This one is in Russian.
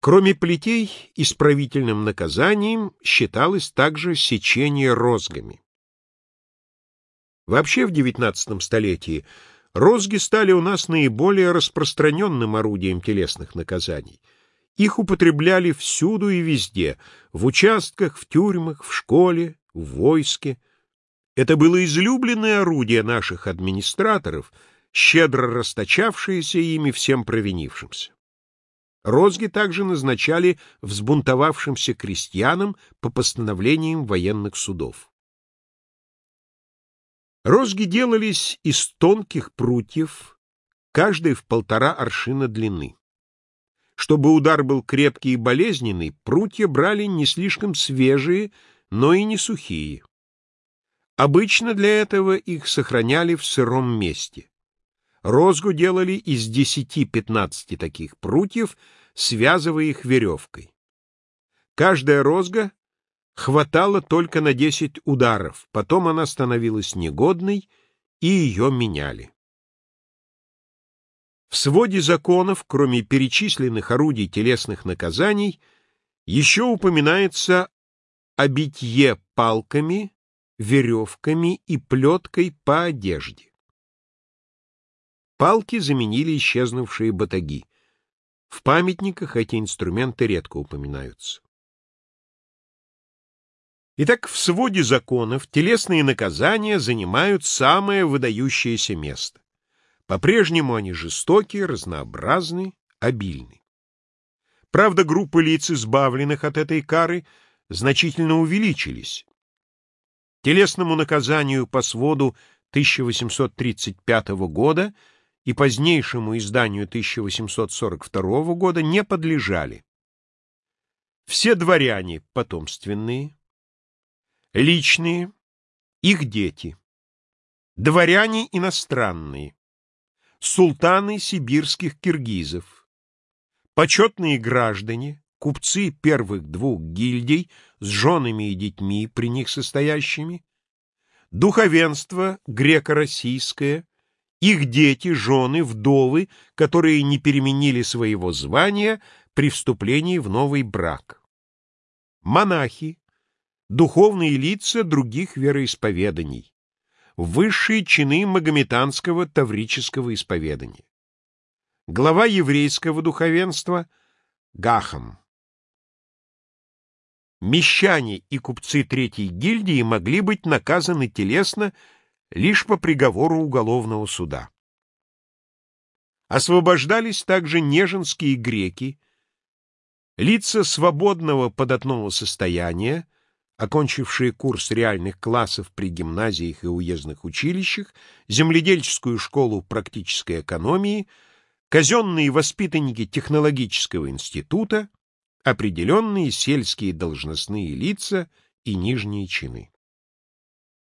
Кроме плетей, исправительным наказанием считалось также сечение розгами. Вообще в XIX столетии розги стали у нас наиболее распространенным орудием телесных наказаний. Их употребляли всюду и везде, в участках, в тюрьмах, в школе, в войске. Это было излюбленное орудие наших администраторов, щедро расточавшееся ими всем провинившимся. Розги также назначали взбунтовавшимся крестьянам по постановлениям военных судов. Розги делались из тонких прутьев, каждый в полтора аршина длины. Чтобы удар был крепкий и болезненный, прутья брали не слишком свежие, но и не сухие. Обычно для этого их сохраняли в сыром месте. Розгу делали из 10-15 таких прутьев, связывая их веревкой. Каждая розга хватала только на 10 ударов, потом она становилась негодной, и ее меняли. В своде законов, кроме перечисленных орудий телесных наказаний, еще упоминается о битье палками, веревками и плеткой по одежде. Палки заменили исчезнувшие батаги. В памятниках эти инструменты редко упоминаются. Итак, в своде законов телесные наказания занимают самое выдающееся место. По-прежнему они жестокие, разнообразны, обильны. Правда, группы лиц, избавленных от этой кары, значительно увеличились. Телесному наказанию по своду 1835 года – и позднейшему изданию 1842 года не подлежали. Все дворяне потомственные, личные, их дети, дворяне иностранные, султаны сибирских киргизов, почетные граждане, купцы первых двух гильдий с женами и детьми, при них состоящими, духовенство греко-российское, их дети, жены, вдовы, которые не переменили своего звания при вступлении в новый брак. Монахи, духовные лица других вероисповеданий, высшие чины магометанского таврического исповедания. Глава еврейского духовенства Гахам. Мещане и купцы Третьей гильдии могли быть наказаны телесно лишь по приговору уголовного суда. Освобождались также неженские греки, лица свободного податного состояния, окончившие курс реальных классов при гимназиях и уездных училищах, земледельческую школу практической экономии, казенные воспитанники технологического института, определенные сельские должностные лица и нижние чины.